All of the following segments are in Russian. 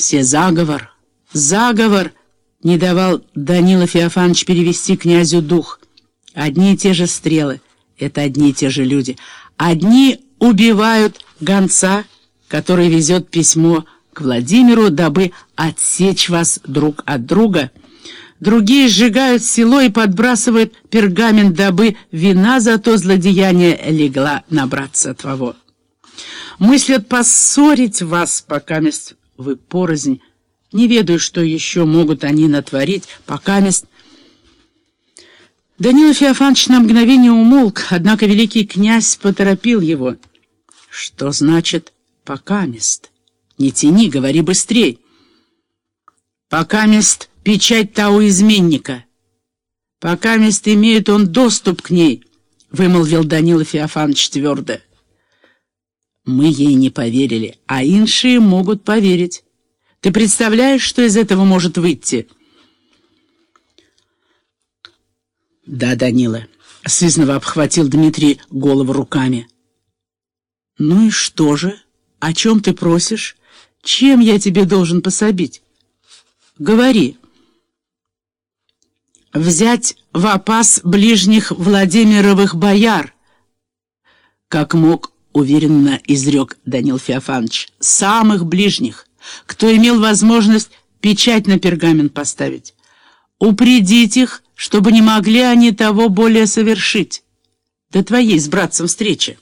Все заговор, заговор, не давал Данила Феофанович перевести князю дух. Одни и те же стрелы, это одни и те же люди. Одни убивают гонца, который везет письмо к Владимиру, дабы отсечь вас друг от друга. Другие сжигают село и подбрасывают пергамент, дабы вина за то злодеяние легла набраться твоего. Мыслят поссорить вас, пока мест вы порознь. Не ведаю, что еще могут они натворить, пока мест... Данила Феофанович на мгновение умолк, однако великий князь поторопил его. Что значит «покамест»? Не тяни, говори быстрей. Покамест — печать тау изменника. Покамест имеет он доступ к ней, — вымолвил Данила Феофанович твердо. Мы ей не поверили, а иншие могут поверить. Ты представляешь, что из этого может выйти? Да, Данила, — сызново обхватил Дмитрий голову руками. Ну и что же? О чем ты просишь? Чем я тебе должен пособить? Говори. Взять в опас ближних Владимировых бояр. Как мог, уверенно изрек Данил Феофанович, самых ближних, кто имел возможность печать на пергамент поставить. Упредить их, чтобы не могли они того более совершить. До твоей с братцем встречи.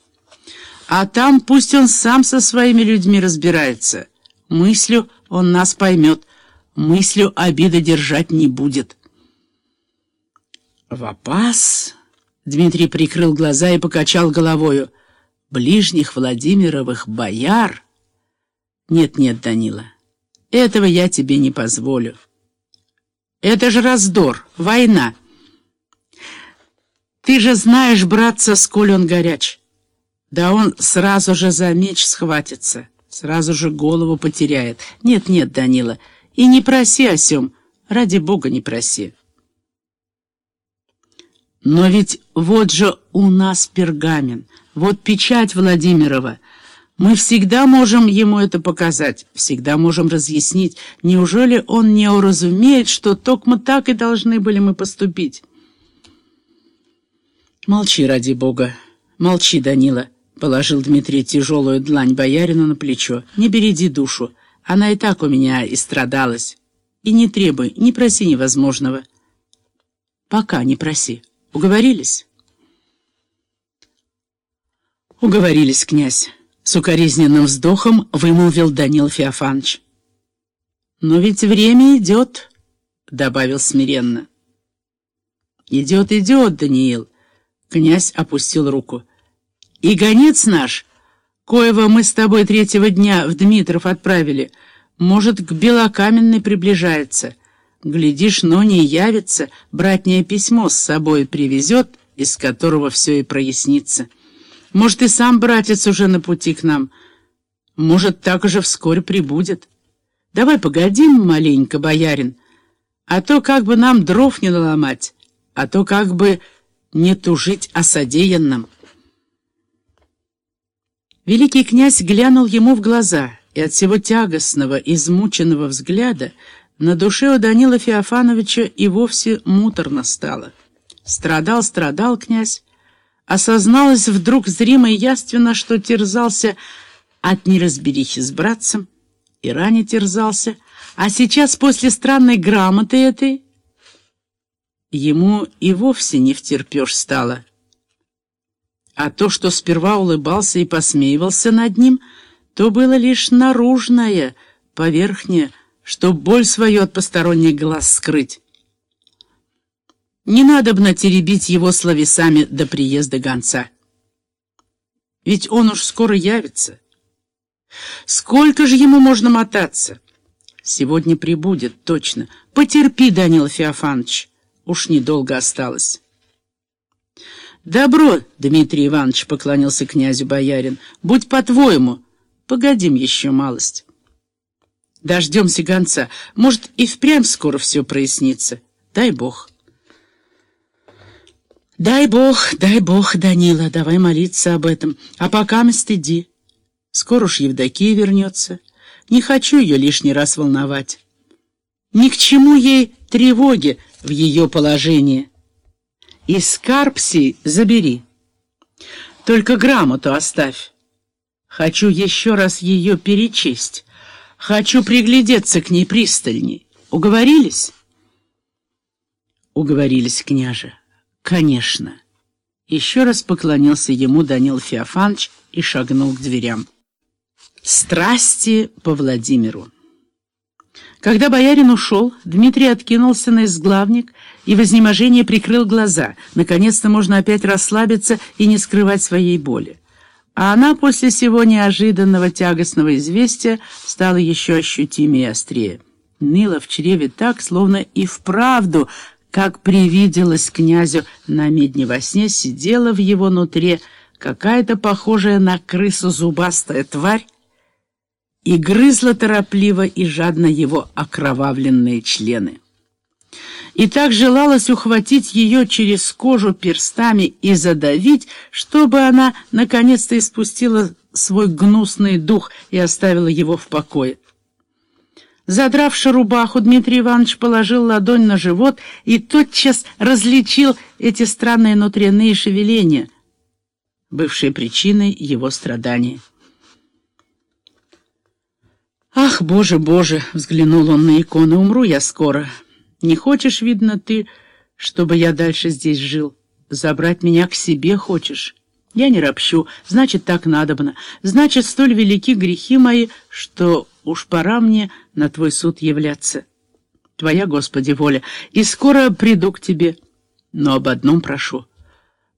А там пусть он сам со своими людьми разбирается. Мыслью он нас поймет, мыслью обида держать не будет. «Вапас?» — Дмитрий прикрыл глаза и покачал головою. «Ближних Владимировых бояр?» «Нет-нет, Данила, этого я тебе не позволю. Это же раздор, война. Ты же знаешь, братца, сколь он горяч. Да он сразу же за меч схватится». Сразу же голову потеряет. Нет-нет, Данила, и не проси о сём. Ради бога не проси. Но ведь вот же у нас пергамент, вот печать Владимирова. Мы всегда можем ему это показать, всегда можем разъяснить. Неужели он не уразумеет, что токмо так и должны были мы поступить? Молчи, ради бога, молчи, Данила. Положил Дмитрий тяжелую длань боярину на плечо. «Не береди душу. Она и так у меня истрадалась. И не требуй, не проси невозможного». «Пока не проси. Уговорились?» «Уговорились, князь», — с укоризненным вздохом вымолвил Данил Феофанович. «Но ведь время идет», — добавил смиренно. «Идет, идет, Даниил», — князь опустил руку. И гонец наш, коего мы с тобой третьего дня в Дмитров отправили, может, к Белокаменной приближается. Глядишь, но не явится, братнее письмо с собой привезет, из которого все и прояснится. Может, и сам братец уже на пути к нам. Может, так уже вскоре прибудет. Давай погодим маленько, боярин, а то как бы нам дров не наломать, а то как бы не тужить о содеянном». Великий князь глянул ему в глаза, и от всего тягостного, измученного взгляда на душе у Данила Феофановича и вовсе муторно стало. Страдал, страдал князь, осозналось вдруг зримо и яственно, что терзался от неразберихи с братцем, и ранее терзался, а сейчас после странной грамоты этой ему и вовсе не втерпешь стало — а то, что сперва улыбался и посмеивался над ним, то было лишь наружное, поверхнее, чтоб боль свою от посторонних глаз скрыть. Не надо бы натеребить его словесами до приезда гонца. Ведь он уж скоро явится. Сколько же ему можно мотаться? Сегодня прибудет, точно. Потерпи, Данил Феофанович, уж недолго осталось. «Добро, Дмитрий Иванович», — поклонился князю боярин, — «будь по-твоему. Погодим еще малость». «Дождемся гонца. Может, и впрямь скоро все прояснится. Дай бог». «Дай бог, дай бог, Данила, давай молиться об этом. А пока мы стыди. Скоро уж Евдокия вернется. Не хочу ее лишний раз волновать. Ни к чему ей тревоги в ее положении. И скарпси забери. Только грамоту оставь. Хочу еще раз ее перечесть. Хочу приглядеться к ней пристальней. Уговорились? Уговорились, княже. Конечно. Еще раз поклонился ему Данил Феофанович и шагнул к дверям. Страсти по Владимиру. Когда боярин ушел, Дмитрий откинулся на изглавник и в изнеможении прикрыл глаза. Наконец-то можно опять расслабиться и не скрывать своей боли. А она после всего неожиданного тягостного известия стала еще ощутимее и острее. Ныла в чреве так, словно и вправду, как привиделось князю на медне во сне, сидела в его нутре какая-то похожая на крысу зубастая тварь, и грызла торопливо и жадно его окровавленные члены. И так желалось ухватить ее через кожу перстами и задавить, чтобы она наконец-то испустила свой гнусный дух и оставила его в покое. Задравши рубаху, Дмитрий Иванович положил ладонь на живот и тотчас различил эти странные внутренние шевеления, бывшие причиной его страданий. «Ах, Боже, Боже!» — взглянул он на икону. «Умру я скоро. Не хочешь, видно, ты, чтобы я дальше здесь жил? Забрать меня к себе хочешь? Я не ропщу, значит, так надобно. Значит, столь велики грехи мои, что уж пора мне на твой суд являться. Твоя, Господи, воля, и скоро приду к тебе. Но об одном прошу.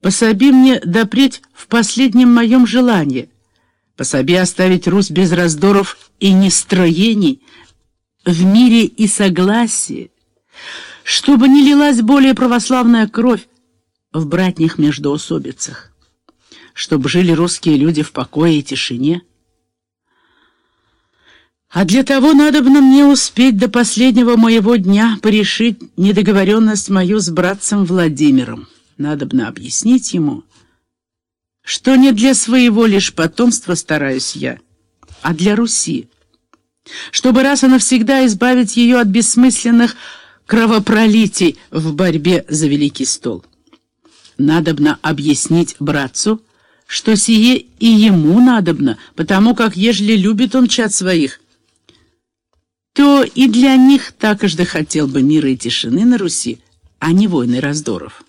Пособи мне допреть в последнем моем желании — Пособи оставить Русь без раздоров и нестроений, в мире и согласии, чтобы не лилась более православная кровь в братних междоусобицах, чтобы жили русские люди в покое и тишине. А для того надо бы мне успеть до последнего моего дня порешить недоговоренность мою с братцем Владимиром. Надо бы объяснить ему, что не для своего лишь потомства стараюсь я, а для Руси, чтобы раз и навсегда избавить ее от бессмысленных кровопролитий в борьбе за Великий Стол. Надобно объяснить братцу, что сие и ему надобно, потому как, ежели любит он чад своих, то и для них так такожды хотел бы мира и тишины на Руси, а не войны раздоров.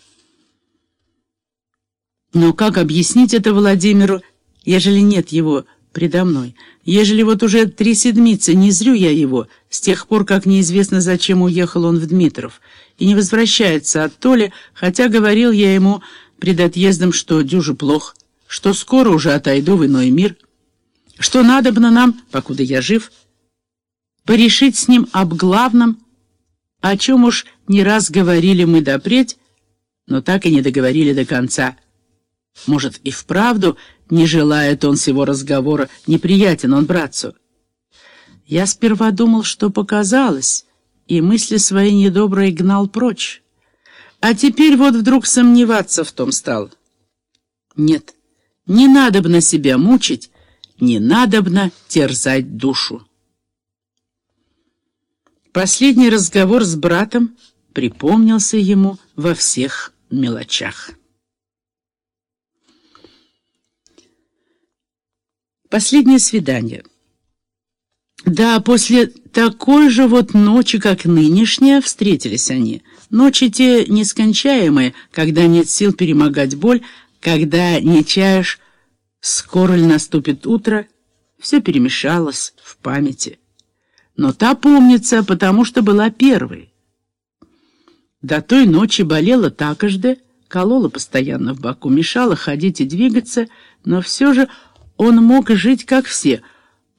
Но как объяснить это Владимиру, ежели нет его предо мной? Ежели вот уже три седмицы не зрю я его, с тех пор, как неизвестно, зачем уехал он в Дмитров, и не возвращается от Толи, хотя говорил я ему пред отъездом, что дюже плох, что скоро уже отойду в иной мир, что надобно нам, покуда я жив, порешить с ним об главном, о чем уж не раз говорили мы допреть, но так и не договорили до конца — может, и вправду не желает он всего разговора, неприятен он братцу. Я сперва думал, что показалось, и мысли свои недобрые гнал прочь. А теперь вот вдруг сомневаться в том стал. Нет, не надобно себя мучить, не надобно терзать душу. Последний разговор с братом припомнился ему во всех мелочах. Последнее свидание. Да, после такой же вот ночи, как нынешняя, встретились они. Ночи те нескончаемые, когда нет сил перемогать боль, когда не чаешь, скоро ли наступит утро, все перемешалось в памяти. Но та помнится, потому что была первой. До той ночи болела такожды, колола постоянно в боку, мешала ходить и двигаться, но все же он мог жить, как все,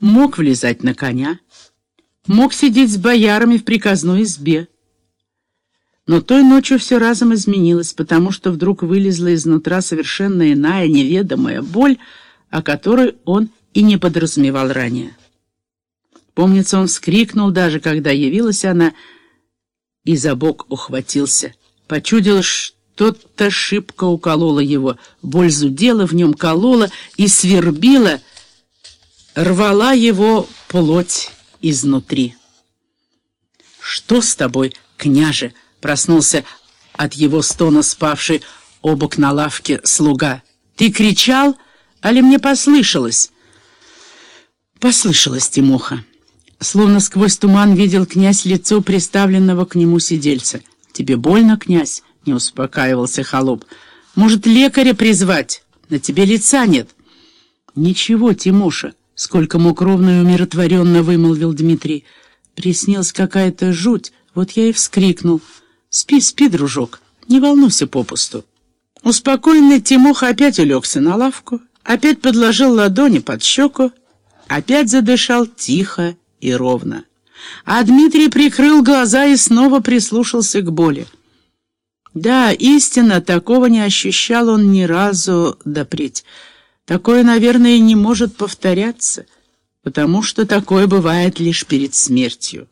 мог влезать на коня, мог сидеть с боярами в приказной избе. Но той ночью все разом изменилось, потому что вдруг вылезла изнутра совершенно иная, неведомая боль, о которой он и не подразумевал ранее. Помнится, он вскрикнул даже, когда явилась она, и за бок ухватился. Почудил, что что-то шибко укололо его, боль зудела в нем, колола и свербила, рвала его плоть изнутри. «Что с тобой, княже?» — проснулся от его стона спавший обок на лавке слуга. «Ты кричал, али мне послышалось?» «Послышалось, Тимоха». Словно сквозь туман видел князь лицо приставленного к нему сидельца. «Тебе больно, князь?» — не успокаивался холоп. «Может, лекаря призвать? На тебе лица нет». «Ничего, Тимоша», — сколько мог ровно и умиротворенно вымолвил Дмитрий. Приснилась какая-то жуть, вот я и вскрикнул. «Спи, спи, дружок, не волнуйся попусту». Успокоенный Тимоха опять улегся на лавку, опять подложил ладони под щеку, опять задышал тихо и ровно. А Дмитрий прикрыл глаза и снова прислушался к боли. Да, истинно, такого не ощущал он ни разу допреть. Такое, наверное, не может повторяться, потому что такое бывает лишь перед смертью.